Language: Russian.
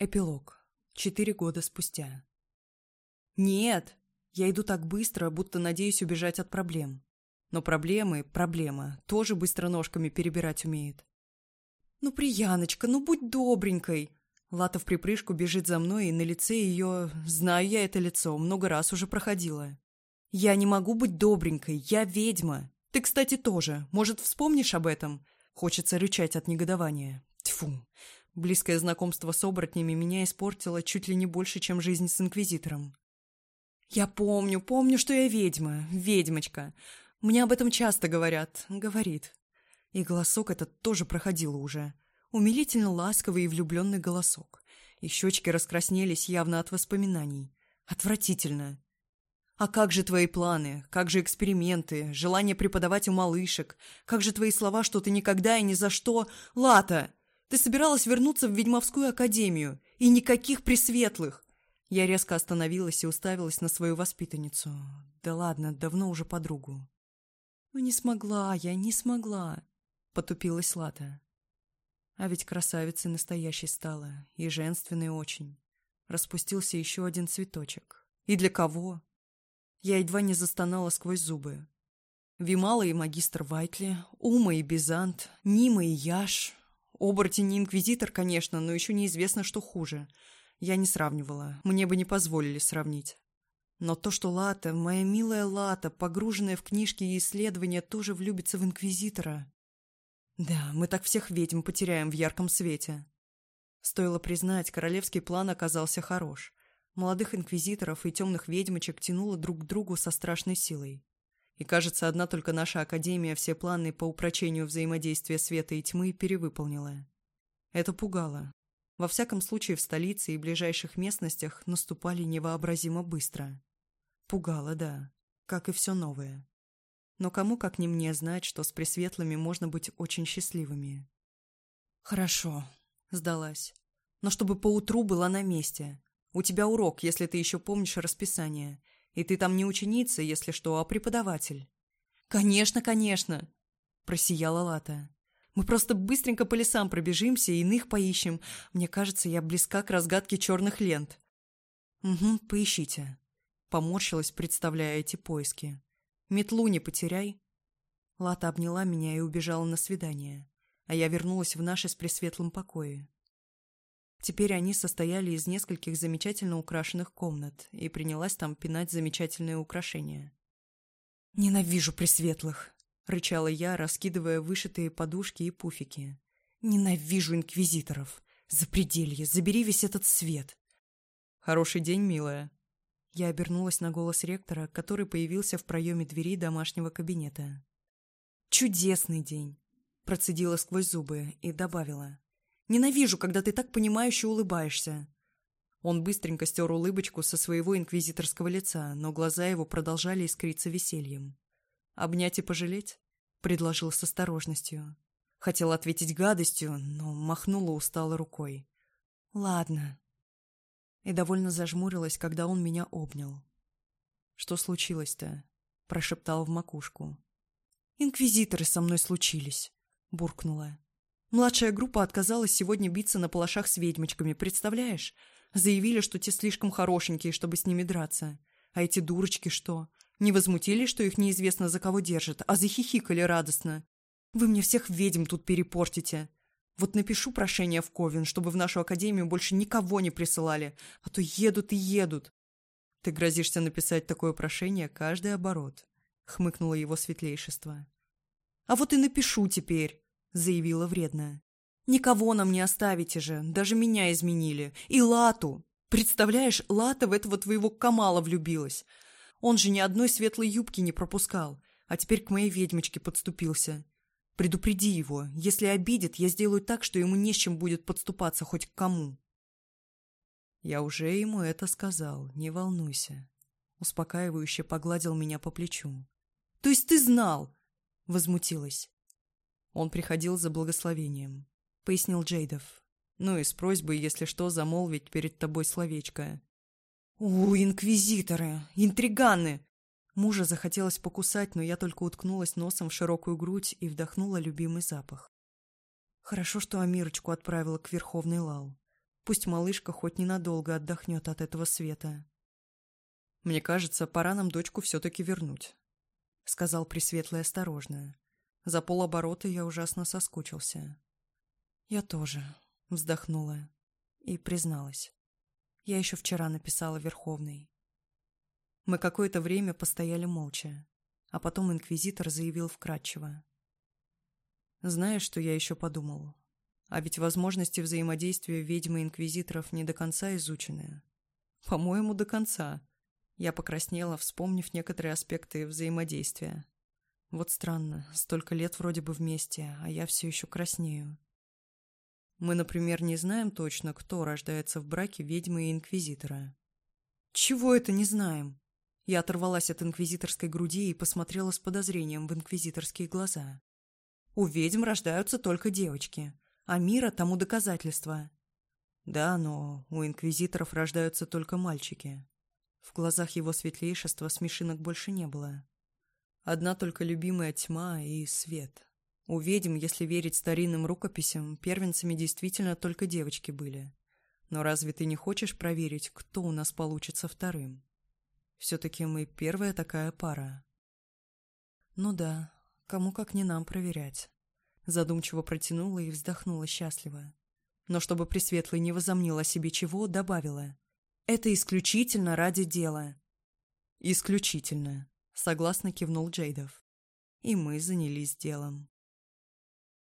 Эпилог. Четыре года спустя. Нет! Я иду так быстро, будто надеюсь убежать от проблем. Но проблемы, проблема, тоже быстро ножками перебирать умеет. Ну, Прияночка, ну будь добренькой! Лата в припрыжку бежит за мной, и на лице ее... Знаю я это лицо, много раз уже проходила. Я не могу быть добренькой, я ведьма. Ты, кстати, тоже. Может, вспомнишь об этом? Хочется рычать от негодования. Тьфу. Близкое знакомство с оборотнями меня испортило чуть ли не больше, чем жизнь с инквизитором. «Я помню, помню, что я ведьма, ведьмочка. Мне об этом часто говорят», — говорит. И голосок этот тоже проходил уже. Умилительно ласковый и влюбленный голосок. И щечки раскраснелись явно от воспоминаний. Отвратительно. «А как же твои планы? Как же эксперименты? Желание преподавать у малышек? Как же твои слова, что ты никогда и ни за что... Лата!» Ты собиралась вернуться в ведьмовскую академию, и никаких присветлых. Я резко остановилась и уставилась на свою воспитанницу. Да ладно, давно уже подругу. «Ну не смогла я, не смогла!» — потупилась Лата. А ведь красавицей настоящей стала, и женственной очень. Распустился еще один цветочек. И для кого? Я едва не застонала сквозь зубы. Вимала и магистр Вайтли, Ума и Бизант, Нима и Яш, Оборотень не инквизитор, конечно, но еще неизвестно, что хуже. Я не сравнивала. Мне бы не позволили сравнить. Но то, что Лата, моя милая Лата, погруженная в книжки и исследования, тоже влюбится в инквизитора. Да, мы так всех ведьм потеряем в ярком свете. Стоило признать, королевский план оказался хорош. Молодых инквизиторов и темных ведьмочек тянуло друг к другу со страшной силой. И, кажется, одна только наша Академия все планы по упрочению взаимодействия света и тьмы перевыполнила. Это пугало. Во всяком случае, в столице и ближайших местностях наступали невообразимо быстро. Пугало, да, как и все новое. Но кому, как не мне, знать, что с пресветлыми можно быть очень счастливыми. «Хорошо», — сдалась. «Но чтобы поутру была на месте. У тебя урок, если ты еще помнишь расписание. И ты там не ученица, если что, а преподаватель». «Конечно, конечно!» – просияла Лата. «Мы просто быстренько по лесам пробежимся и иных поищем. Мне кажется, я близка к разгадке черных лент». «Угу, поищите». Поморщилась, представляя эти поиски. «Метлу не потеряй». Лата обняла меня и убежала на свидание, а я вернулась в наше с пресветлым покое. Теперь они состояли из нескольких замечательно украшенных комнат, и принялась там пинать замечательные украшения. «Ненавижу пресветлых!» — рычала я, раскидывая вышитые подушки и пуфики. «Ненавижу инквизиторов! Запределье! Забери весь этот свет!» «Хороший день, милая!» Я обернулась на голос ректора, который появился в проеме двери домашнего кабинета. «Чудесный день!» — процедила сквозь зубы и добавила. Ненавижу, когда ты так понимающе улыбаешься». Он быстренько стер улыбочку со своего инквизиторского лица, но глаза его продолжали искриться весельем. «Обнять и пожалеть?» — предложил с осторожностью. Хотел ответить гадостью, но махнула устало рукой. «Ладно». И довольно зажмурилась, когда он меня обнял. «Что случилось-то?» — прошептал в макушку. «Инквизиторы со мной случились», — буркнула. Младшая группа отказалась сегодня биться на палашах с ведьмочками, представляешь? Заявили, что те слишком хорошенькие, чтобы с ними драться. А эти дурочки что? Не возмутились, что их неизвестно за кого держат, а захихикали радостно. Вы мне всех ведьм тут перепортите. Вот напишу прошение в Ковен, чтобы в нашу академию больше никого не присылали, а то едут и едут. Ты грозишься написать такое прошение каждый оборот, хмыкнуло его светлейшество. А вот и напишу теперь заявила вредная. «Никого нам не оставите же, даже меня изменили. И Лату! Представляешь, Лата в этого твоего Камала влюбилась. Он же ни одной светлой юбки не пропускал, а теперь к моей ведьмочке подступился. Предупреди его, если обидит, я сделаю так, что ему не с чем будет подступаться хоть к кому». Я уже ему это сказал, не волнуйся. Успокаивающе погладил меня по плечу. «То есть ты знал?» Возмутилась. Он приходил за благословением», — пояснил Джейдов. «Ну и с просьбой, если что, замолвить перед тобой словечко». «У, инквизиторы! Интриганы!» Мужа захотелось покусать, но я только уткнулась носом в широкую грудь и вдохнула любимый запах. Хорошо, что Амирочку отправила к Верховной Лал. Пусть малышка хоть ненадолго отдохнет от этого света. «Мне кажется, пора нам дочку все-таки вернуть», — сказал Пресветлый осторожное. За полоборота я ужасно соскучился. Я тоже вздохнула и призналась. Я еще вчера написала Верховный. Мы какое-то время постояли молча, а потом инквизитор заявил вкратчиво. Знаешь, что я еще подумал? А ведь возможности взаимодействия ведьмы и инквизиторов не до конца изучены. По-моему, до конца. Я покраснела, вспомнив некоторые аспекты взаимодействия. Вот странно, столько лет вроде бы вместе, а я все еще краснею. Мы, например, не знаем точно, кто рождается в браке ведьмы и инквизитора. Чего это не знаем? Я оторвалась от инквизиторской груди и посмотрела с подозрением в инквизиторские глаза. У ведьм рождаются только девочки, а мира тому доказательство. Да, но у инквизиторов рождаются только мальчики. В глазах его светлейшества смешинок больше не было. Одна только любимая тьма и свет. У ведьм, если верить старинным рукописям, первенцами действительно только девочки были. Но разве ты не хочешь проверить, кто у нас получится вторым? Все-таки мы первая такая пара. Ну да, кому как не нам проверять. Задумчиво протянула и вздохнула счастливо. Но чтобы Пресветлый не возомнила себе чего, добавила. Это исключительно ради дела. Исключительное. Согласно кивнул Джейдов. И мы занялись делом.